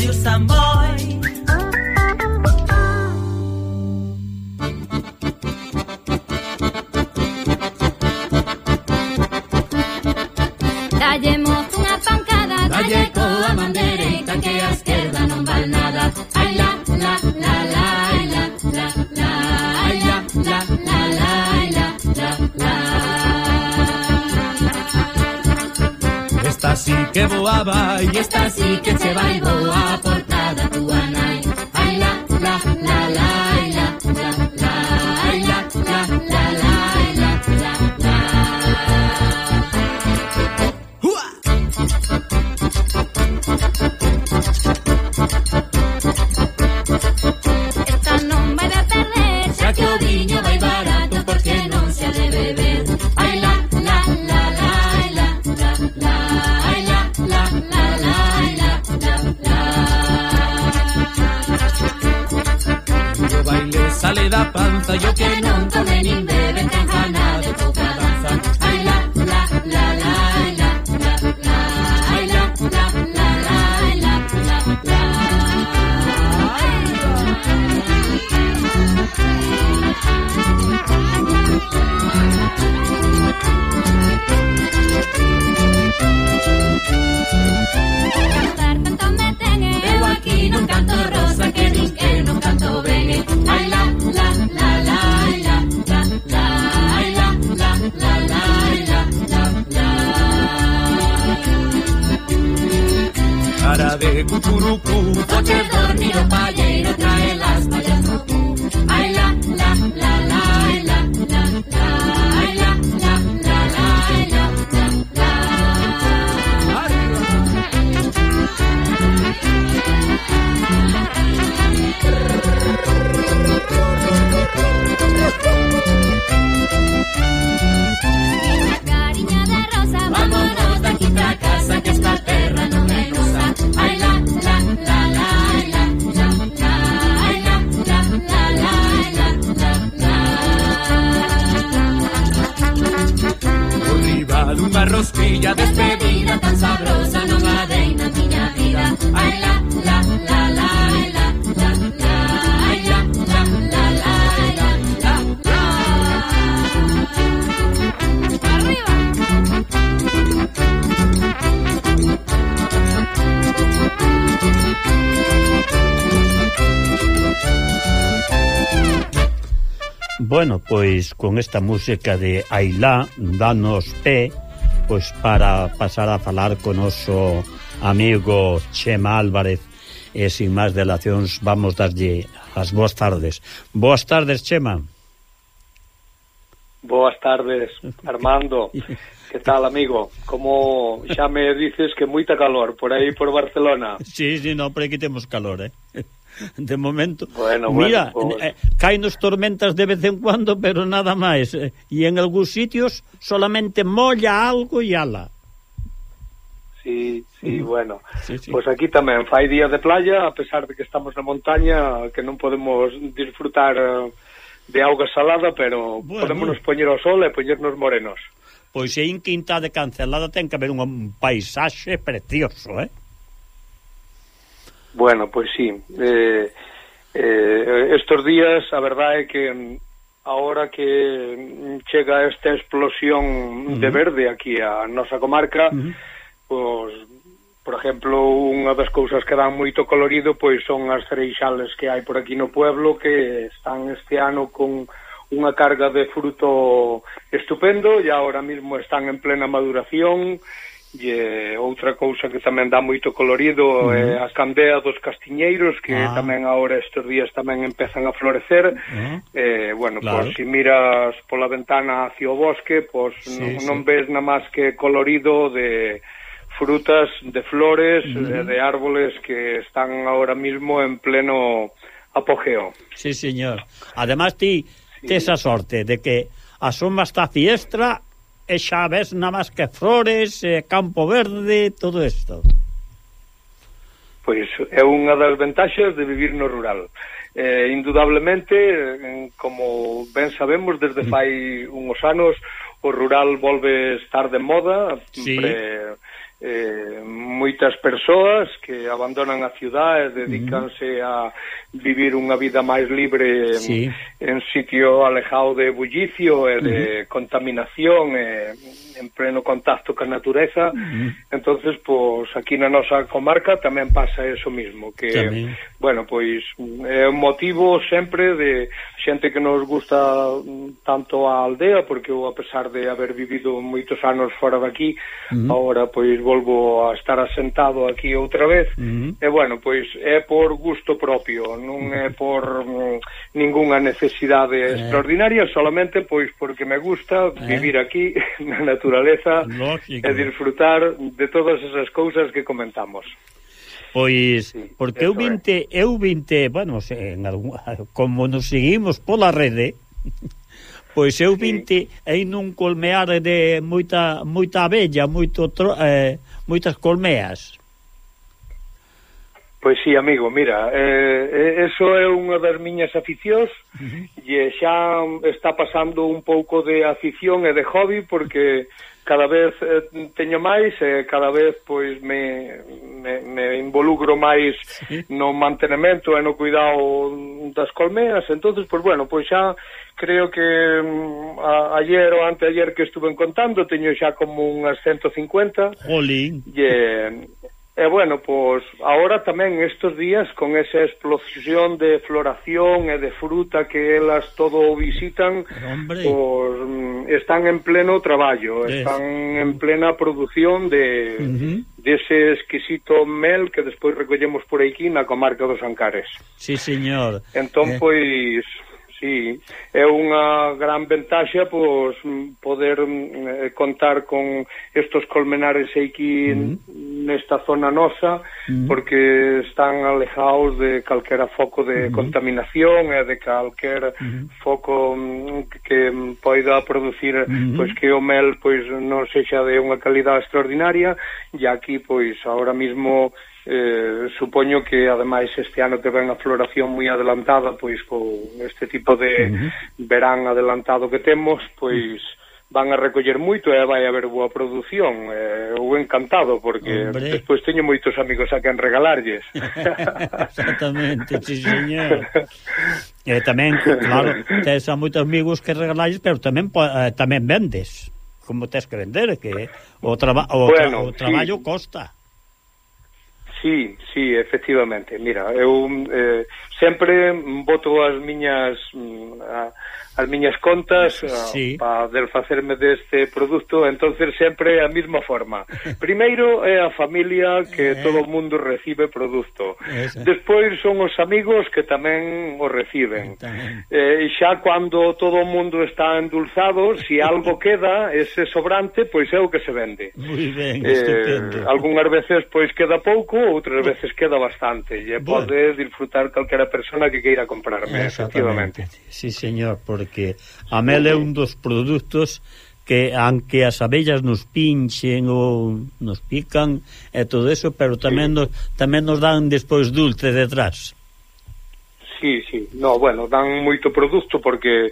Radio Sant que voaba e esta sí que che vai voar rosquilla Despedida tan sabrosa non a dei na miña vida. Ai la, la, la, la, la, la, la, ai la, la, la, la, la, la, la. Arriba. Bueno, pois con esta música de Ailá danos pé pois para pasar a falar con noso amigo Chema Álvarez e sin máis delacións vamos darlle as boas tardes. Boas tardes, Chema. Boas tardes, Armando. que tal, amigo? Como xa me dices que moita calor por aí por Barcelona. Sí, sí, no, por aquí temos calor, eh. de momento. Bueno, Mira, bueno, pues... eh, caen tormentas de vez en cuando, pero nada máis. Eh, e en algúns sitios solamente molla algo e ala. Sí, sí, bueno. Sí, sí. Pois pues aquí tamén fai días de playa, a pesar de que estamos na montaña, que non podemos disfrutar eh, de auga salada, pero bueno, podemos nos poñer ao sol e poñernos morenos. Pois se en Quinta de Cancelada ten que haber un paisaxe precioso, eh? Bueno, pois sí. Eh, eh, estos días, a verdade é que mm, ahora que mm, chega esta explosión uh -huh. de verde aquí a nosa comarca, uh -huh. pois, por exemplo, unha das cousas que dan moito colorido pois son as cereixales que hai por aquí no pueblo que están este ano con unha carga de fruto estupendo e agora mesmo están en plena maduración E outra cousa que tamén dá moito colorido uh -huh. é a candea dos castiñeiros que ah. tamén agora estes días tamén empezan a florecer. Uh -huh. eh, bueno, claro. pois se miras pola ventana hacia o bosque, pois sí, non, sí. non ves na máis que colorido de frutas, de flores, uh -huh. de, de árboles que están ahora mismo en pleno apogeo. Sí, señor. Además ti sí. tes a sorte de que a soma está fiestra e xa ves na máis que flores, eh, campo verde, todo isto. Pois é unha das ventaxas de vivir no rural. Eh, indudablemente, como ben sabemos, desde mm. fai unhos anos, o rural volve estar de moda, sí. pre, eh, moitas persoas que abandonan a cidade e dedicanse a vivir unha vida máis libre en, sí. en sitio alejado de bullicio e de uh -huh. contaminación e en pleno contacto ca natureza. Uh -huh. Entonces, pois aquí na nosa comarca tamén pasa eso mismo, que tamén. bueno, pois é un motivo sempre de xente que nos gusta mm, tanto a aldea porque eu a pesar de haber vivido moitos anos fora daqui, uh -huh. agora pois volvo a estar asentado aquí outra vez. Uh -huh. E bueno, pois é por gusto propio, non é por mm, ningunha necesidade eh. extraordinaria, solamente pois porque me gusta eh. vivir aquí na natureza naturaleza Lógico. e disfrutar de todas esas cousas que comentamos. Pois, sí, porque eu vinte, é. eu vinte, bueno, en algún, como nos seguimos pola rede, pois eu vinte sí. aí nun colmear de moita moita abella, moito tro, eh, moitas colmeas. Pois sí, amigo, mira, eh, eh, eso é unha das miñas aficións uh -huh. e xa está pasando un pouco de afición e de hobby porque cada vez eh, teño máis e eh, cada vez pois me, me, me involucro máis sí. no mantenemento e no cuidado das colmeas, entonces pois bueno, pois xa creo que mm, a, ayer ou anteayer que estuve contando teño xa como unhas 150. Jolín. E E bueno, pois agora tamén estes días con esa explosión de floración e de fruta que elas todo visitan, Hombre. pois mm, están en pleno traballo, yes. están en plena produción de uh -huh. dese exquisito mel que despois recollemos por aquí na comarca dos Ancares. Sí, señor. Entón eh. pois Sí, é unha gran ventaxa pois poder mm, eh, contar con estos colmenares aquí uh -huh nesta zona nosa porque están alejados de calquera foco de contaminación e de calquer mm. foco que, que poida producir pois que o mel pois non sexa de unha calidad extraordinaria e aquí pois ahora mismo eh, supoño que ademais este ano que ven a floración moi adelantada pois con este tipo de uh -huh. verán adelantado que temos pois uh -huh van a recoller moito e vai haber boa produción eh, eu encantado porque Hombre. despois teño moitos amigos a quen regalarlles exactamente, sí señor e tamén, claro tes a moitos amigos que regalarlles pero tamén eh, tamén vendes como tes que vender que o, traba, o, bueno, o traballo sí. costa Sí, sí, efectivamente. Mira, eu eh, sempre boto as miñas mm, a, as miñas contas sí. Ah, para desfacerme facerme deste produto, entonces sempre a mesma forma. Primeiro é a familia que eh. todo o mundo recibe produto. Esa. Despois son os amigos que tamén o reciben. Eh, tamén. Eh, xa cando todo o mundo está endulzado, se si algo queda, ese sobrante, pois é o que se vende. Moi ben, eh, estupendo. Veces pois queda pouco, outras veces queda bastante. E bueno. pode disfrutar calquera persona que queira comprarme, efectivamente. Sí, señor, porque porque a mel é un dos produtos que aunque as abellas nos pinchen ou nos pican e todo eso, pero tamén sí. nos, tamén nos dan despois dulce detrás. Sí, sí. No, bueno, dan moito produto porque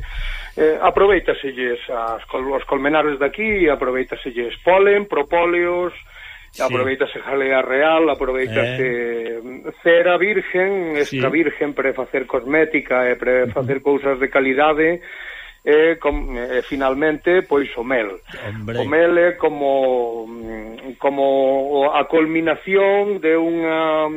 eh, aproveitaselles as, os colmenares daqui, aproveitaselles polen, propóleos, sí. aproveitase jalea real, aproveitase eh. cera virgen, extra sí. virgen para facer cosmética e para facer cousas de calidade e, com, e finalmente pois o mel. Hombre. O mel é como como a culminación de unha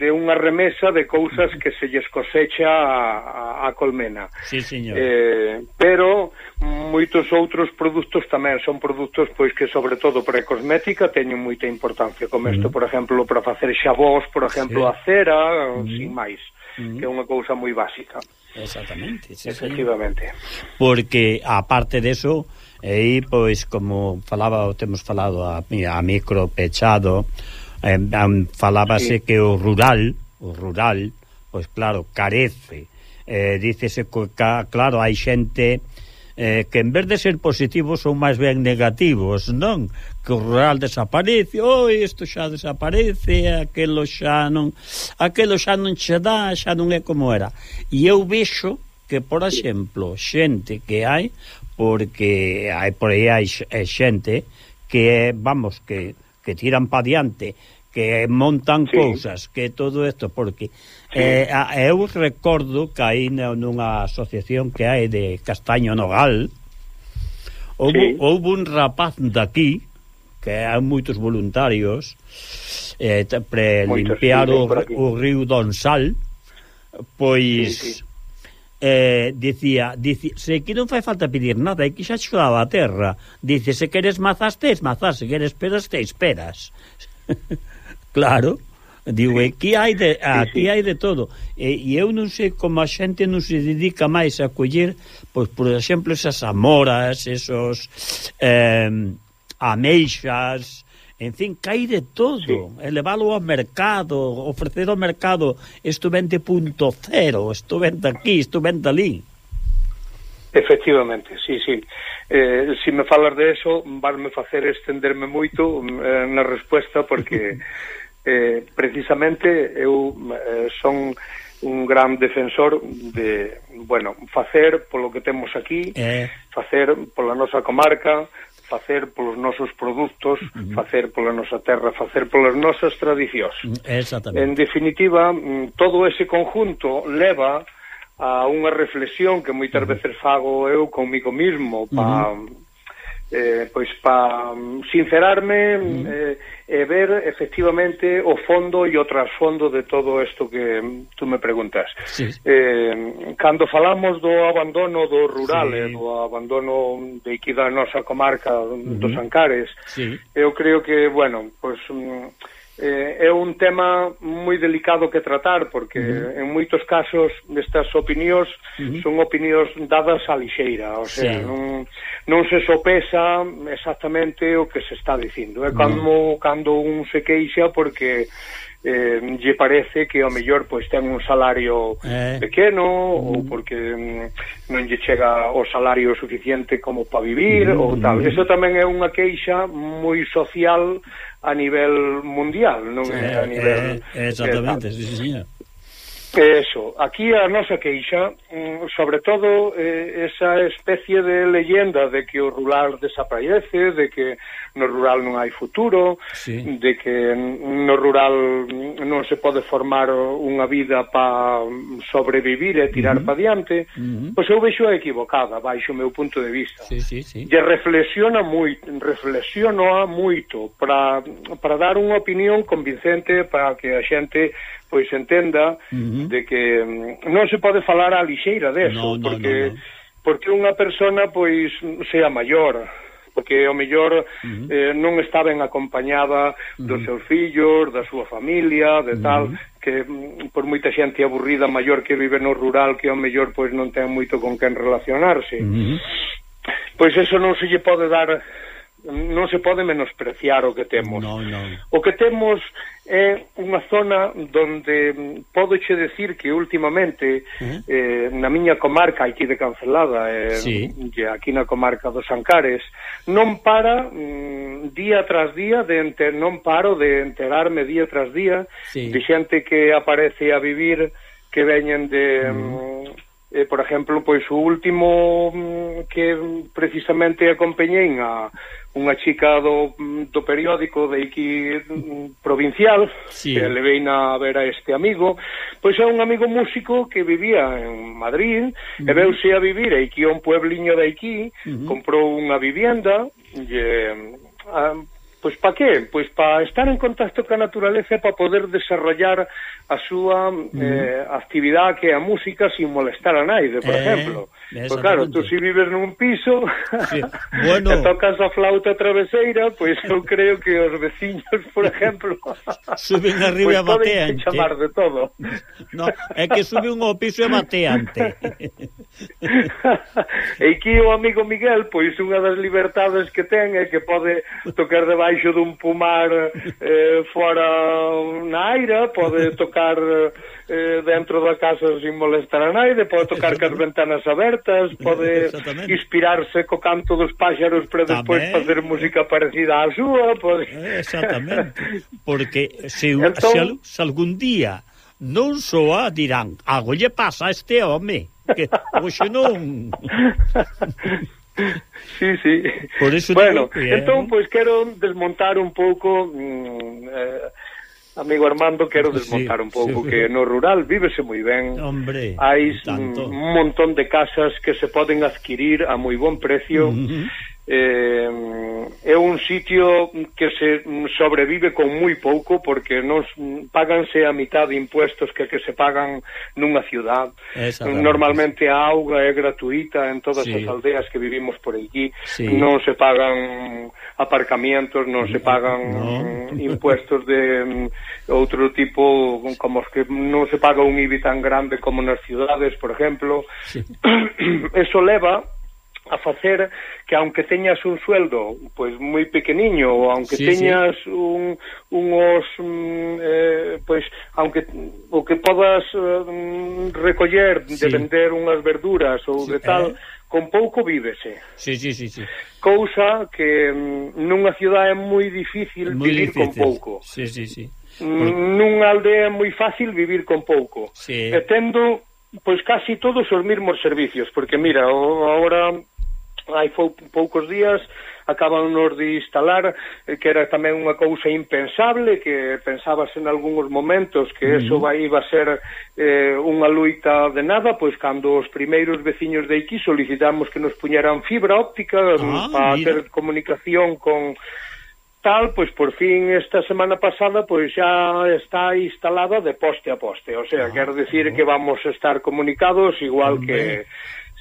de unha remesa de cousas que se lles cosecha a, a colmena. Sí, señor. Eh, pero moitos outros produtos tamén son produtos pois que sobre todo para a cosmética teñen moita importancia, como isto, mm. por exemplo, para facer xabós, por exemplo, sí. a cera, mm. sin máis que é unha cousa moi básica. Exactamente. Sí, Efectivamente. Sí. Porque, aparte deso, aí, pois, como falaba, temos falado a, a micro pechado, eh, falábase sí. que o rural, o rural, pois claro, carece. Eh, dícese, que, claro, hai xente eh, que en vez de ser positivos son máis ben negativos, non? Que o rural desaparece, oi, isto xa desaparece, aquelo xa non, aquelo xa non che dá, xa non é como era. E eu vexo que, por exemplo, xente que hai, porque hai por aí hai eh, xente que, vamos, que, que tiran pa diante que montan sí. cousas, que todo isto, porque sí. eh, a, eu recordo que aí nunha asociación que hai de Castaño Nogal, houve, sí. houve un rapaz daqui, que hai moitos voluntarios, eh, para limpiar o, o río Donsal, pois... Sí, sí. Eh, dicía, dicía, se que non fai falta pedir nada, e que xa chegaba a terra. Dice, se queres mazas, tes mazas, se queres peras, tes peras. Claro. Digo, sí. Eh, aquí hai de, aquí sí, sí. hai de todo. E, e eu non sei como a xente non se dedica máis a coller, pois, por exemplo, esas amoras, esos eh, ameixas, en fin, cai de todo. Sí. Elevalo ao mercado, ofrecer ao mercado, isto vende punto cero, isto vende aquí, isto vende ali. Efectivamente, sí, sí. Eh, si me falas de eso, varme facer estenderme moito eh, na resposta, porque... eh, precisamente eu eh, son un gran defensor de, bueno, facer polo que temos aquí, eh. facer pola nosa comarca, facer polos nosos produtos, uh -huh. facer pola nosa terra, facer polas nosas tradicións. Exactamente. En definitiva, mm, todo ese conjunto leva a unha reflexión que moitas veces fago eu comigo mismo para uh -huh eh, pois para mm, sincerarme mm. eh, e ver efectivamente o fondo e o trasfondo de todo isto que mm, tú me preguntas. Sí. Eh, cando falamos do abandono do rural, sí. eh, do abandono de aquí da nosa comarca mm dos Ancares, sí. eu creo que, bueno, pois... Pues, eh, é un tema moi delicado que tratar porque uh -huh. en moitos casos estas opinións uh -huh. son opinións dadas a lixeira, o sea, sí. non, non se sopesa exactamente o que se está dicindo. É eh? cando uh -huh. cando un se queixa porque eh, lle parece que ao mellor pois ten un salario eh. pequeno ou porque mm, non lle chega o salario suficiente como para vivir ou tal. Eso tamén é unha queixa moi social a nivel mundial, non é, a nivel... eh, exactamente, eh, sí, señor. Eso, aquí a nosa queixa, mm, sobre todo eh, esa especie de leyenda de que o rural desaparece, de que no rural non hai futuro, sí. de que no rural non se pode formar unha vida para sobrevivir e tirar uh -huh. para diante, uh -huh. pois eu vexo equivocada, baixo o meu punto de vista. Sí, sí, sí. E reflexiona moito, reflexionoa moito para, para dar unha opinión convincente para que a xente pois entenda uh -huh. de que mm, non se pode falar a lixeira deso, no, no, porque no, no. porque unha persona pois sea maior, porque o mellor uh -huh. eh, non está ben acompañada dos uh -huh. seus fillos, da súa familia, de tal, uh -huh. que mm, por moita xente aburrida maior que vive no rural que o mellor pois non ten moito con quen relacionarse. Uh -huh. Pois eso non se lle pode dar non se pode menospreciar o que temos. No, no. O que temos é unha zona donde podo che decir que últimamente uh -huh. eh, na miña comarca aquí de Cancelada, eh, sí. aquí na comarca dos Ancares, non para mm, día tras día, de enter, non paro de enterarme día tras día sí. de xente que aparece a vivir que veñen de... Uh -huh. Mm, eh, por exemplo, pois o último mm, que precisamente acompañei a unha chica do, mm, do periódico de aquí mm, provincial, sí. que levei na ver a este amigo, pois é un amigo músico que vivía en Madrid, uh -huh. e veuse a vivir aquí a un puebliño de aquí, uh -huh. comprou unha vivienda, e, Pois pa que? Pois pa estar en contacto ca naturaleza e pa poder desarrollar a súa mm. eh, actividade que é a música sin molestar a naide, por eh, exemplo. Pois claro, tú si vives nun piso sí. bueno. e tocas a flauta traveseira, pois eu creo que os veciños, por exemplo, suben arriba pois poden bateante. Chamar de todo. No, é que suben ao piso e bateante. e que o amigo Miguel, pois unha das libertades que ten é que pode tocar de debaixo dun pomar eh, fora na aira, pode tocar eh, dentro da casa sin molestar a naide, pode tocar cas ventanas abertas, pode inspirarse co canto dos páxaros para despois facer música parecida á súa, pode... Exactamente, porque se, entón... se, se algún día non soa dirán, algo lle pasa a este home, que hoxe non... Sí, sí. Por eso bueno, que, entón, pois, pues, quero desmontar un pouco... Mm, eh, Amigo Armando, quero desmontar sí, un pouco sí. que no rural vívese moi ben. Hombre, hai un montón de casas que se poden adquirir a moi bon precio. Uh eh, é un sitio que se sobrevive con moi pouco porque non paganse a mitad de impuestos que que se pagan nunha ciudad. Normalmente a auga é gratuita en todas sí. as aldeas que vivimos por aquí. Sí. Non se pagan aparcamientos, non se pagan no. impuestos de mm, outro tipo como os que non se paga un IBI tan grande como nas ciudades, por exemplo. Sí. Eso leva a facer que aunque teñas un sueldo pois moi pequeniño ou aunque sí, teñas sí. un unhos mm, eh, pois aunque o que podas mm, recoller sí. de vender unhas verduras ou sí, de tal eh. con pouco vívese. Sí, sí, sí, sí. Cousa que mm, nunha cidade é moi difícil muy vivir difícil. con pouco. Sí, sí, sí. Mm, porque... Nunha aldea é moi fácil vivir con pouco. Sí. E tendo pois casi todos os mesmos servicios, porque mira, o, hai pou, poucos días acaban nos de instalar eh, que era tamén unha cousa impensable que pensabas en algúns momentos que eso vai iba a ser eh, unha luita de nada pois cando os primeiros veciños de aquí solicitamos que nos puñeran fibra óptica ah, mm, para ter comunicación con tal, pois por fin esta semana pasada pois xa está instalada de poste a poste, o sea, ah, quero decir que vamos a estar comunicados igual que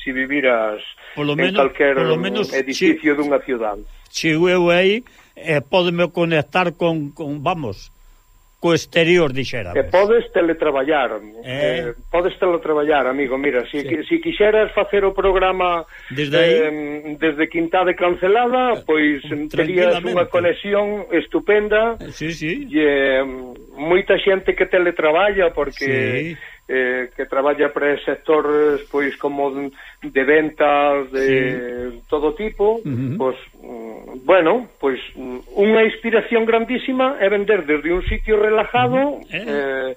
si viviras polo menos, en calquer polo menos, edificio che, dunha ciudad. Chego eu aí e eh, podeme conectar con, con vamos, co exterior, dixéramos. E podes teletraballar, eh... eh podes teletraballar, amigo, mira, si, sí. si quixeras facer o programa desde, aí... eh, desde Quintade cancelada, eh, pois terías unha conexión estupenda, sí, sí. e eh, moita xente que teletraballa, porque... Sí eh, que traballa para sectores pois como de ventas de sí. todo tipo, uh -huh. pois bueno, pois unha inspiración grandísima é vender desde un sitio relajado, uh -huh. eh, eh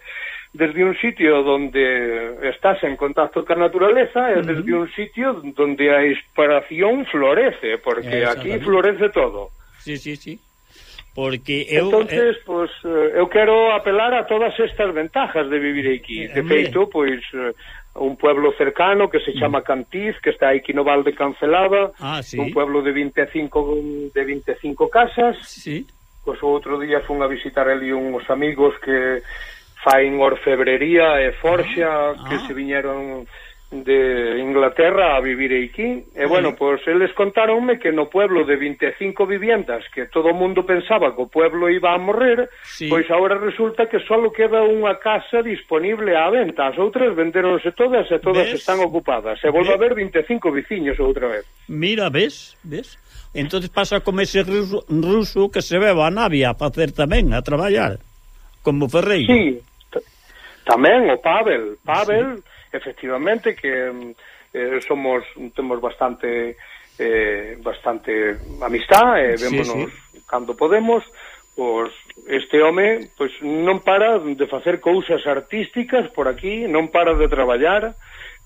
desde un sitio donde estás en contacto con a naturaleza es uh -huh. desde un sitio donde a inspiración florece, porque aquí florece todo. Sí, sí, sí porque eu Entonces, eh, pois pues, eh, eu quero apelar a todas estas ventajas de vivir aquí. De feito, pois eh, un pueblo cercano que se mm. chama Cantiz, que está aquí no Val de Cancelada, ah, sí. un pueblo de 25 de 25 casas. Sí. Pois pues, outro día fun a visitar ali uns amigos que faen orfebrería e forxa ah, ah. que se viñeron de Inglaterra a vivir aquí. E bueno, pois eles contaronme que no pueblo de 25 viviendas que todo o mundo pensaba que o pueblo iba a morrer sí. pois agora resulta que só queda unha casa disponible á venta. As outras venderonse todas e todas ¿Ves? están ocupadas. E volve ¿Ves? a haber 25 veciños outra vez. Mira, ves, ves? Entonces pasa como ese ruso, ruso que se beba a navia para hacer tamén, a traballar como Ferreiro. Sí. Tamén o Pavel, Pavel, sí. efectivamente que mm, eh, somos temos bastante eh, bastante amistad, eh, vémonos sí, sí. cando podemos, pois este home pois non para de facer cousas artísticas por aquí, non para de traballar,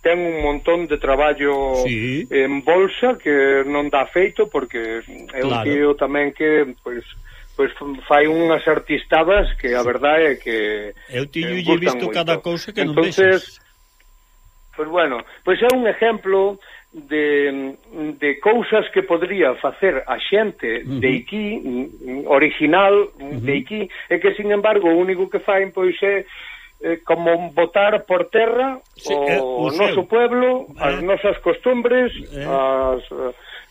ten un montón de traballo sí. en bolsa que non dá feito porque é claro. un tío tamén que pois pois fai unhas artistadas que a verdade é que eu tiño lle visto moito. cada cousa que Entonces, non vexas. Pois bueno, pois é un exemplo de, de cousas que podría facer a xente de aquí, original de aquí, e que sin embargo o único que fain pois é eh, como botar por terra sí, o, o noso pueblo, eh, as nosas costumbres, eh, as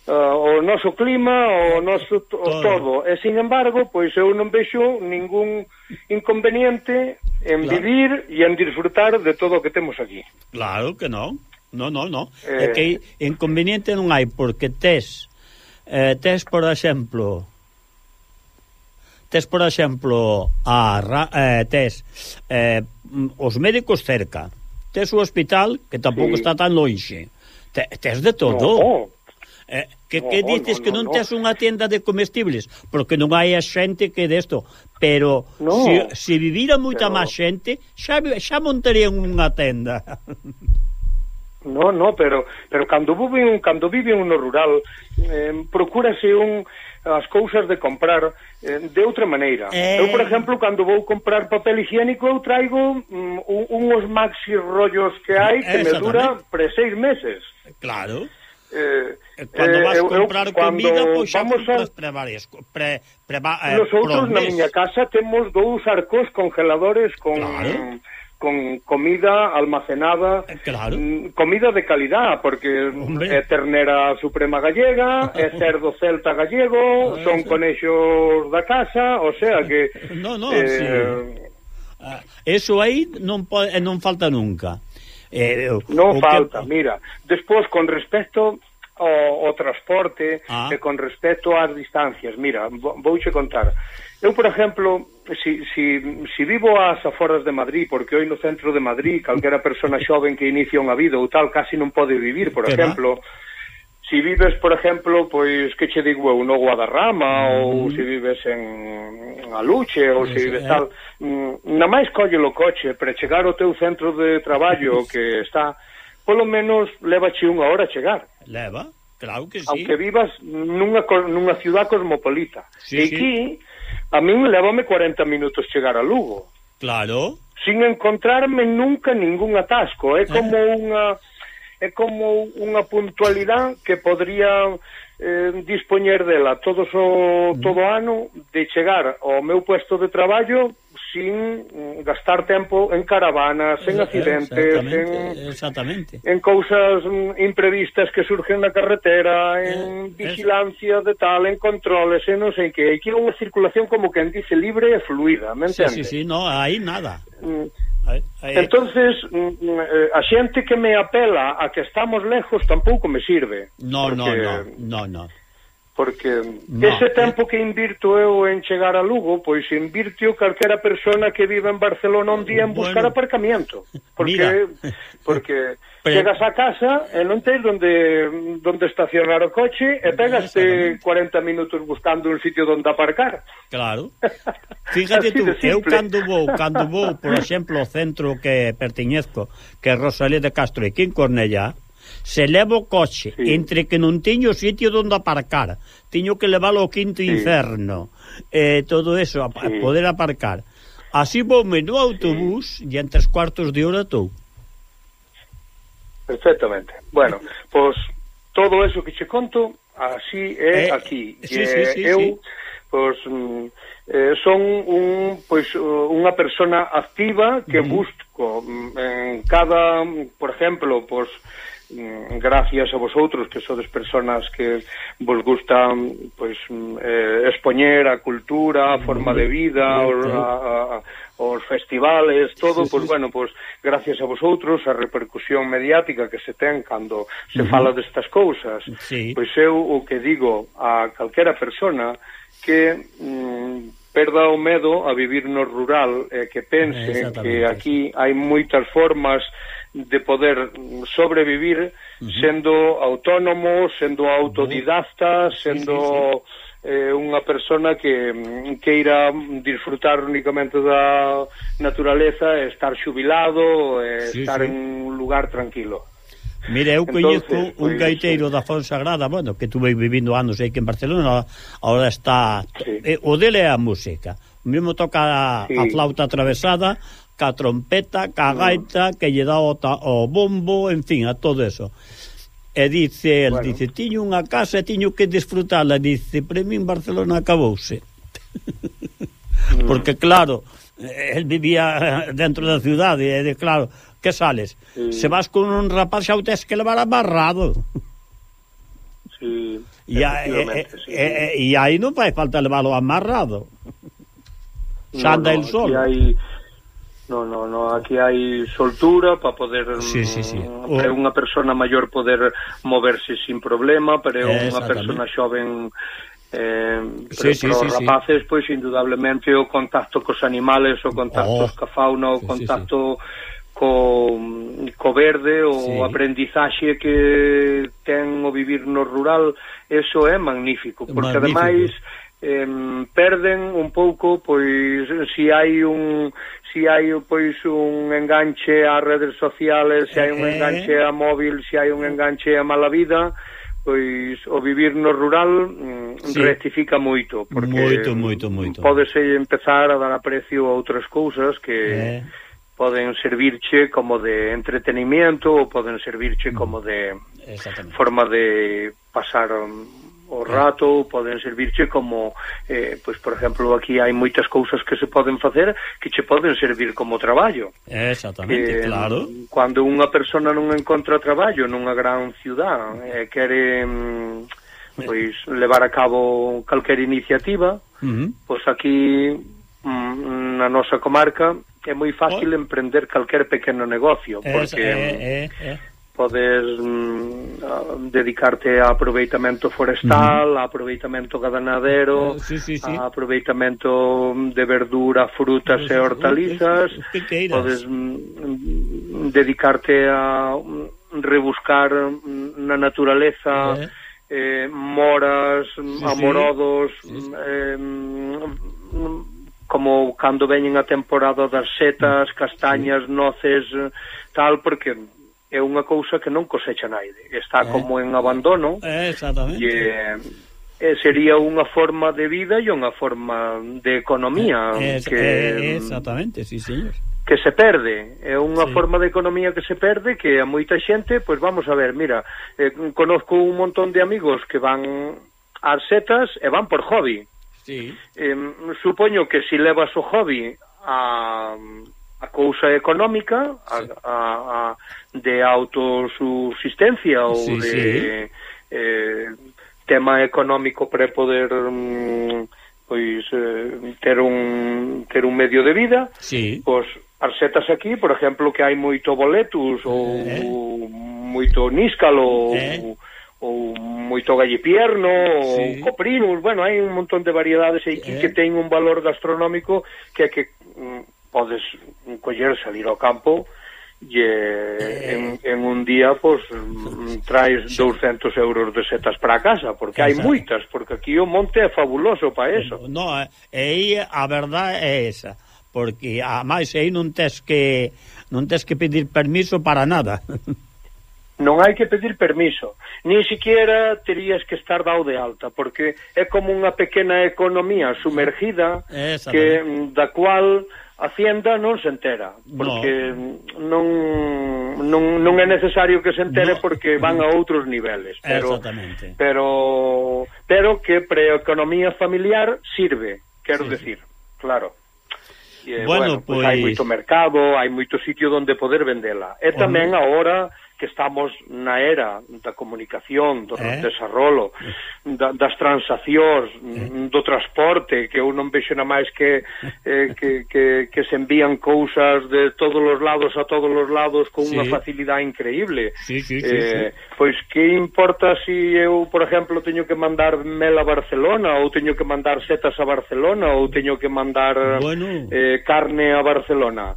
uh, o noso clima, o eh, noso to, todo. E, sin embargo, pois eu non vexo ningún inconveniente en claro. vivir e en disfrutar de todo o que temos aquí. Claro que non. No, no, no. Eh... É que inconveniente non hai, porque tes, eh, tes, por exemplo, tes, por exemplo, a, eh, tes eh, os médicos cerca, tes o hospital que tampouco sí. está tan longe, tes, tes de todo. No, no Eh, que, no, que dices no, no, que non no. tes unha tienda de comestibles? Porque non hai a xente que desto. Pero no, se, se vivira moita pero... máis xente, xa, xa montarían unha tenda. No, no, pero pero cando vive un cando vive un no rural, eh, procúrase un as cousas de comprar eh, de outra maneira. Eh... Eu, por exemplo, cando vou comprar papel higiénico, eu traigo mm, un, unhos maxi rollos que hai que me dura pre seis meses. Claro. Eh, eh cando vas eh, comprar eu, comida, pois xa compras a... pre varias, pre, pre, eh, Nosotros na miña casa temos dous arcos congeladores con... Claro con comida almacenada, eh, claro. Mm, comida de calidad, porque Hombre. é ternera suprema gallega, é cerdo celta gallego, ah, son conexos da casa, o sea que... No, no, eh, sí. Eso aí non, pode, eh, non falta nunca. Eh, o, non o falta, que... mira. Despois, con respecto ao, ao transporte ah. e con respecto ás distancias, mira, vouche contar. Eu, por exemplo, si, si, si vivo ás aforas de Madrid, porque hoy no centro de Madrid calquera persona xoven que inicia unha vida ou tal casi non pode vivir, por exemplo, si vives, por exemplo, pois que che digo eu, no Guadarrama mm. ou se vives en Aluche ou se vives tal, mm, na máis colle o coche para chegar ao teu centro de traballo que está, polo menos levache unha hora a chegar. Leva, claro que sí. Aunque vivas nunha nunha ciudad cosmopolita. Sí, e aquí sí. a min levame 40 minutos chegar a Lugo. Claro. Sin encontrarme nunca ningún atasco, é como unha é como unha puntualidade que podría eh, dispoñer dela todo o, todo ano de chegar ao meu puesto de traballo sin mm, gastar tempo en caravanas, en eh, accidentes, exactamente, en, exactamente. en cousas mm, imprevistas que surgen na carretera, en eh, vigilancia de tal, en controles, en non sei que. Aquí é unha circulación como que en dice libre e fluida, me entende? Sí, sí, sí, no, aí nada. Mm. Entonces, mm, mm, eh, a xente que me apela a que estamos lejos tampouco me sirve. No, porque... no, no, no, no porque no, ese tempo que invirto eu en chegar a Lugo, pois invirtio calquera persona que vive en Barcelona un día en bueno, buscar aparcamiento, porque mira. porque Pero... chegas a casa e non tens onde onde estacionar o coche e pegaste 40 minutos buscando un sitio onde aparcar. Claro. Fíjate tú, eu cando vou, cando vou, por exemplo, o centro que pertiñezco, que é Rosalía de Castro e Quín Cornellá, se levo o coche, sí. entre que non teño sitio onde aparcar, teño que leválo ao quinto sí. inferno, eh, todo eso, a, sí. poder aparcar. Así voume no autobús sí. e en tres cuartos de hora estou. Perfectamente. Bueno, pois todo eso que che conto, así é eh, aquí. Sí, e, sí, sí, eu, sí. pois, eh, son un, pois, unha persona activa que mm. busco en cada, por exemplo, pois, Mm, gracias a vosotros que sodes personas que vos gustan pois pues, eh, expoñer a cultura, a forma de vida, mm, os, a, a, os festivales, todo, sí, pois sí. bueno, pois gracias a vosotros a repercusión mediática que se ten cando se fala destas cousas. Sí. Pois eu o que digo a calquera persona que mm, perda o medo a vivir no rural e eh, que pense eh, que aquí hai moitas formas de poder sobrevivir uh -huh. sendo autónomo, sendo autodidacta, sendo sí, sí, sí. eh, unha persona que queira disfrutar únicamente da naturaleza, estar xubilado, eh, sí, estar sí. en un lugar tranquilo. Mire, eu entón, coñezo pois, un pois, gaiteiro sí. da Fonsagrada, bueno, que tuve vivindo anos aí que en Barcelona, ahora está sí. eh, o dele é a música. O mesmo toca a, sí. a flauta atravesada, ca trompeta, ca gaita, que lle dá o, ta, o bombo, en fin, a todo eso. E dice, el, bueno. dice, tiño unha casa e tiño que disfrutarla. dice, para min Barcelona acabouse. Porque claro, el vivía dentro da cidade e de, claro, que sales? Sí. Se vas con un rapaz xa o tes que levar amarrado. Sí, e, e, sí. e, e aí non vai falta leválo amarrado. Xa no, anda no, el solo. Hai No, no, no, aquí hai soltura para poder sí, sí, sí. Mm, para unha persona maior poder moverse sin problema, para unha persona xoven Eh, sí, sí, para os sí, rapaces, sí. pois, indudablemente, o contacto cos animales, o contacto oh, ca fauna, o sí, contacto sí, sí co, co verde o sí. aprendizaxe que ten o vivir no rural eso é magnífico porque magnífico. ademais eh, perden un pouco pois si hai un si hai pois un enganche a redes sociales, se hai un eh, eh. enganche a móvil, se hai un enganche a mala vida, pois o vivir no rural mm, sí. rectifica moito, porque moito, moito, moito. Pódese empezar a dar aprecio a outras cousas que eh. poden servirche como de entretenimiento ou poden servirche como de forma de pasar o rato poden servirche como eh, pois por exemplo aquí hai moitas cousas que se poden facer que che poden servir como traballo exactamente, eh, claro cando unha persona non encontra traballo nunha gran ciudad eh, quere mm, pois levar a cabo calquer iniciativa uh -huh. pois aquí mm, na nosa comarca é moi fácil oh. emprender calquer pequeno negocio porque eh, eh, eh, podes mm, dedicarte a aproveitamento forestal, uh a aproveitamento ganadero, uh, sí, sí, sí. a aproveitamento de verdura, frutas uh, e hortalizas, uh, podes mm, mm, dedicarte a mm, rebuscar mm, na naturaleza uh eh, moras, sí, amorodos, sí. sí. Eh, como cando veñen a temporada das setas, castañas, noces, eh, tal, porque é unha cousa que non cosecha naide, está eh, como en abandono. Eh, exactamente. E, e sería unha forma de vida e unha forma de economía eh, es, que eh, exactamente, sí, señor. Que se perde, é unha sí. forma de economía que se perde que a moita xente, pois vamos a ver, mira, eh, conozco un montón de amigos que van ás setas e van por hobby. Sí. Eh, supoño que si levas o hobby a a cousa económica a, sí. a, a, de autosubsistencia ou sí, de sí. Eh, tema económico para poder mm, pois eh, ter un ter un medio de vida sí. pois as setas aquí por exemplo que hai moito boletus ou eh. moito níscalo ou eh ou moito gallipierno, sí. ou coprinus, bueno, hai un montón de variedades aquí eh. que ten un valor gastronómico que é que mm, podes coller, salir ao campo e eh, en, en un día pois pues, traes sí. 200 euros de setas para casa porque hai moitas, porque aquí o monte é fabuloso para eso. Eh, no, eh, e a verdade é esa porque a máis aí non tes que non tes que pedir permiso para nada. Non hai que pedir permiso. Nin siquiera terías que estar dado de alta porque é como unha pequena economía sumergida que da cual Hacienda non se entera, porque no. non, non, non é necesario que se entere no. porque van a outros niveles, pero pero pero que para a economía familiar sirve, quero sí. decir, claro. E, bueno, bueno, pois pues... hai moito mercado, hai moito sitio onde poder vendela. E tamén agora que estamos na era da comunicación, do eh? desarrollo, da, das transaccións, eh? do transporte, que eu non vexo na máis que, eh, que, que, que se envían cousas de todos os lados a todos os lados con sí. unha facilidade increíble. Sí, sí, sí, eh, sí. Pois que importa se si eu, por exemplo, teño que mandar mel a Barcelona ou teño que mandar setas a Barcelona ou teño que mandar bueno. eh, carne a Barcelona?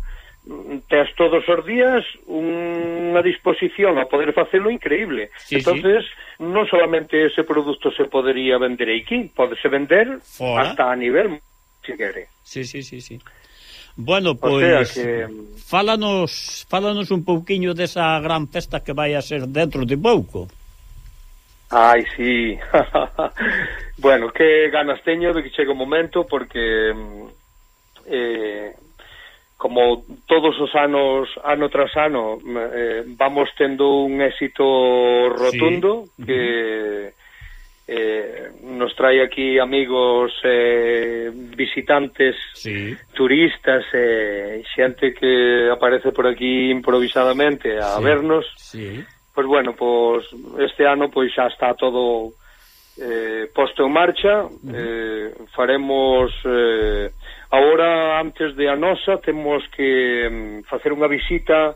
Mm, tes todos os días unha disposición a poder facelo increíble. Sí, entonces sí. non solamente ese produto se podería vender aquí, podese vender Fora. hasta a nivel si quere. Sí, sí, sí, sí. Bueno, pois pues, que... Mm, fálanos, fálanos un pouquiño desa gran festa que vai a ser dentro de pouco. Ai, sí. bueno, que ganas teño de que chegue o momento porque mm, eh, como todos os anos, ano tras ano, eh, vamos tendo un éxito rotundo sí. que eh, nos trae aquí amigos eh, visitantes, sí. turistas, eh, xente que aparece por aquí improvisadamente a sí. vernos. Sí. Pois bueno, pois este ano pois xa está todo eh, posto en marcha uh -huh. eh, faremos eh, agora antes de a nosa temos que mm, facer unha visita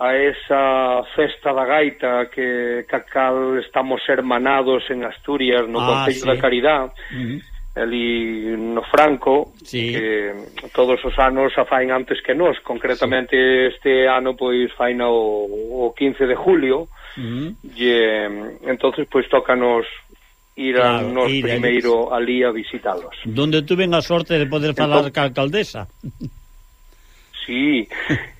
a esa festa da gaita que, que cal estamos hermanados en Asturias no ah, Concello sí. da Caridad uh -huh. ali no Franco sí. que todos os anos a fain antes que nós concretamente sí. este ano pois faina o, o 15 de julio uh -huh. e mm, entonces pois tócanos ir claro, nos ir primeiro a... ali a visitalos. Donde tuven a sorte de poder falar entón, ca alcaldesa. Sí,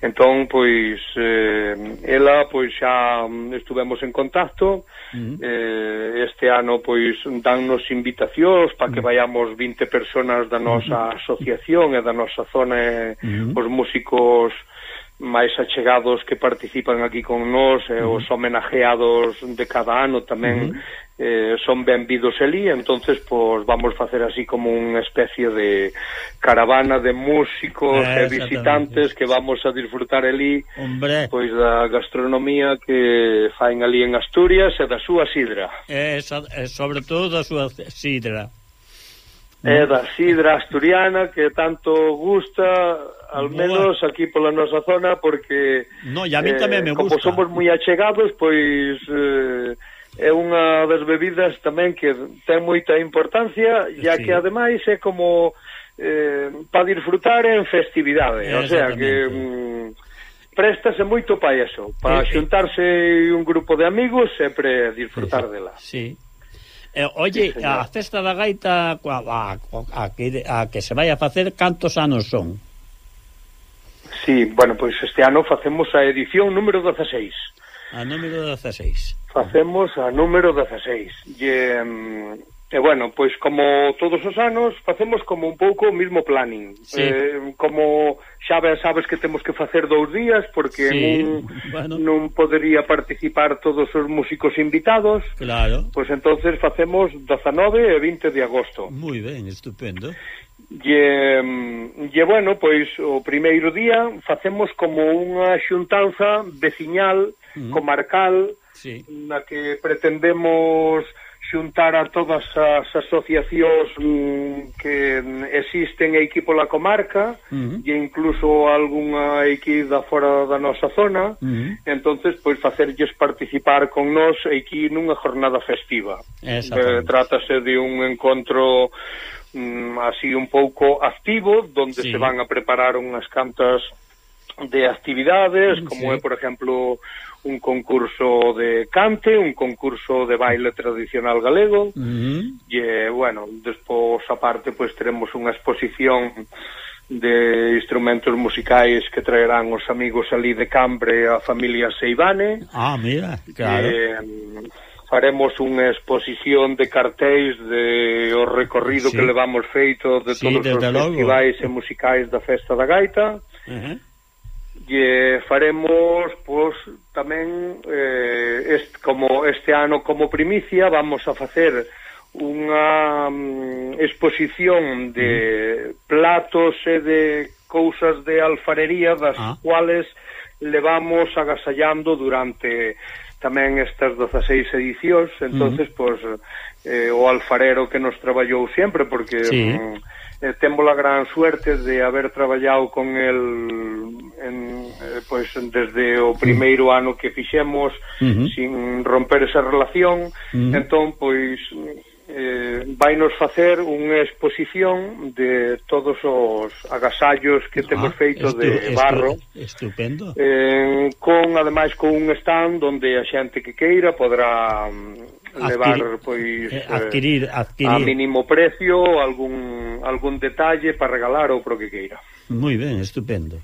entón, pois, eh, ela, pois, xa estuvemos en contacto, uh -huh. eh, este ano, pois, dannos invitacións para que vayamos 20 personas da nosa asociación e da nosa zona, uh -huh. os músicos máis achegados que participan aquí con nós e eh, os homenajeados de cada ano tamén uh -huh. Eh, son benvidos elí, entonces pois pues, vamos facer así como unha especie de caravana de músicos eh, e visitantes que vamos a disfrutar elí Hombre. pois da gastronomía que faen ali en Asturias e da súa sidra. Eh, eh sobre todo da súa sidra é da sidra asturiana que tanto gusta al Boa. menos aquí pola nosa zona porque No, e a mí tamén eh, me gusta. Como somos moi achegados, pois eh, é unha das bebidas tamén que ten moita importancia, ya sí. que ademais é como eh, para disfrutar en festividade, o sea que mm, préstase moito para eso, para eh, eh. xuntarse un grupo de amigos e pre disfrutar dela. Sí, Eh, oye, sí, a festa da gaita a, a, a, que, a que se vai a facer cantos anos son? Sí, bueno, pois este ano facemos a edición número 16. A número 16. Facemos a número 16. E E bueno, pois como todos os anos facemos como un pouco o mismo planning. Sí. Eh, como xa ves, sabes que temos que facer dous días porque sí. non, bueno. non podería participar todos os músicos invitados. Claro. Pois entonces facemos 19 e 20 de agosto. Moi ben, estupendo. E, e bueno, pois o primeiro día facemos como unha xuntanza veciñal, uh -huh. comarcal, sí. na que pretendemos xuntar a todas as asociacións mm, que existen aquí pola comarca uh -huh. e incluso algunha aquí da fora da nosa zona uh -huh. entonces pois facerlles participar con nós aquí nunha jornada festiva eh, trátase de un encontro mm, así un pouco activo donde sí. se van a preparar unhas cantas de actividades, como sí. é, por exemplo, un concurso de cante, un concurso de baile tradicional galego, uh -huh. e, bueno, despois, aparte, pois, teremos unha exposición de instrumentos musicais que traerán os amigos ali de Cambre a familia Seibane. Ah, mira, claro. E, faremos unha exposición de cartéis de o recorrido sí. que levamos feito de sí, todos os festivais logo. e musicais da Festa da Gaita. Uh -huh lle faremos pois tamén eh, est, como este ano como primicia vamos a facer unha um, exposición de mm. platos e de cousas de alfarería das ah. cuales levamos agasallando durante tamén estas 16 edicións, mm-hmm. entonces uh -huh. pois eh, o alfarero que nos traballou sempre porque sí. mm, eh, temos a gran suerte de haber traballado con el en, eh, pois desde o primeiro ano que fixemos uh -huh. sin romper esa relación uh -huh. entón pois eh, vainos facer unha exposición de todos os agasallos que ah, temos feito estu, de barro estupendo eh, con ademais con un stand onde a xente que queira podrá mm, levar eh, pois eh, adquirir, adquirir. a mínimo precio algún algún detalle para regalar ou pro que queira. Moi ben, estupendo.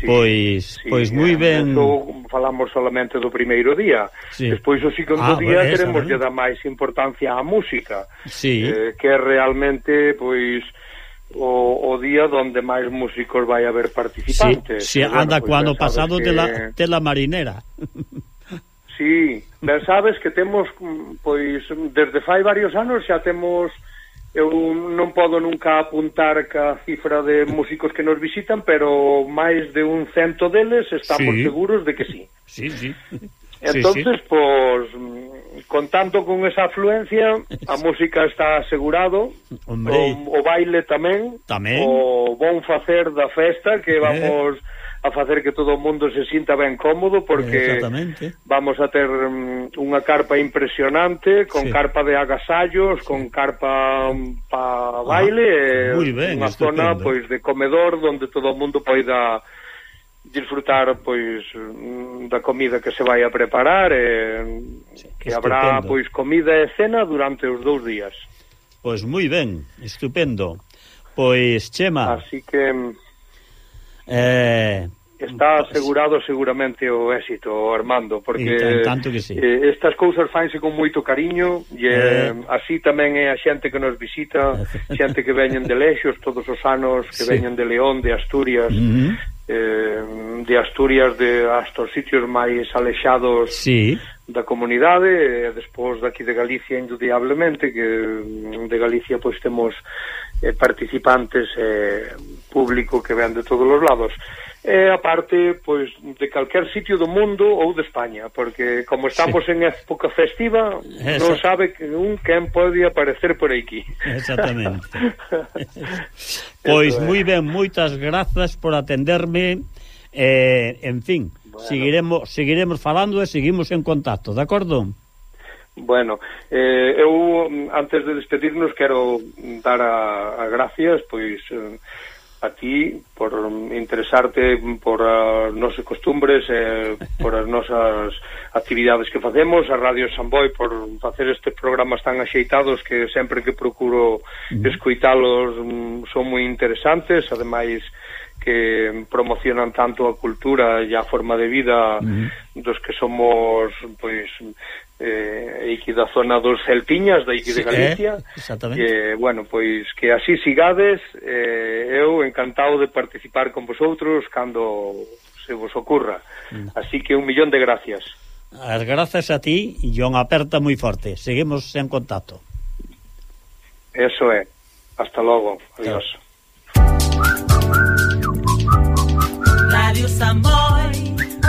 Sí, pois sí, pois eh, moi ben. Eso falamos solamente do primeiro día. Sí. Despois o segundo ah, día esa, queremos lle dar máis importancia á música, sí. eh, que realmente pois o, o día donde máis músicos vai haber participantes. Si, sí, sí, anda bueno, pues, cuando pasado que... de la, de la marinera. Sí, ben sabes que temos, mm, pois, desde fai varios anos xa temos Eu non podo nunca apuntar ca cifra de músicos que nos visitan, pero máis de un cento deles estamos sí. seguros de que sí. Sí, sí. Entonces, sí, sí. pois, mm, contando con esa afluencia, a música está asegurado, Hombre. o, o baile tamén, tamén, o bon facer da festa que eh. vamos... Eh a facer que todo o mundo se sinta ben cómodo porque eh, vamos a ter um, unha carpa impresionante con sí. carpa de agasallos, con carpa um, pa baile, eh, ben, unha zona estupendo. pois de comedor onde todo o mundo poida disfrutar pois mm, da comida que se vai a preparar e sí, que habrá estupendo. pois comida e cena durante os dous días. Pois moi ben, estupendo. Pois Chema. Así que Eh, está asegurado seguramente o éxito, Armando, porque e, tanto que sí. eh, estas cousas fanse con moito cariño e eh. eh, así tamén é a xente que nos visita, xente que veñen de Lexos todos os anos, que sí. veñen de León, de Asturias, uh eh, de Asturias, de hasta os sitios máis alexados sí. da comunidade, e despois daqui de Galicia, indudablemente, que de Galicia pois temos eh, participantes eh, público que ven de todos os lados e aparte pois de calquer sitio do mundo ou de España, porque como estamos sí. en época festiva, Eso. non sabe que un quen pode aparecer por aquí. Exactamente. pois moi ben, moitas grazas por atenderme. Eh, en fin, bueno. seguiremos seguiremos falando e seguimos en contacto, de acordo? Bueno, eh, eu antes de despedirnos quero dar a, a gracias pois eh, a ti por interesarte por as nosas costumbres eh, por as nosas actividades que facemos, a Radio Samboy por facer estes programas tan axeitados que sempre que procuro escuitalos mm, son moi interesantes, ademais que promocionan tanto a cultura e a forma de vida uh -huh. dos que somos pois eh, aquí da zona dos Celtiñas, da aquí de Galicia. Eh, que, bueno, pois que así sigades, eh, eu encantado de participar con vosotros cando se vos ocurra. Mm. Así que un millón de gracias. As grazas a ti, John Aperta moi forte. Seguimos en contacto. Eso é. Hasta logo. Adiós. Claro. Radio Samboy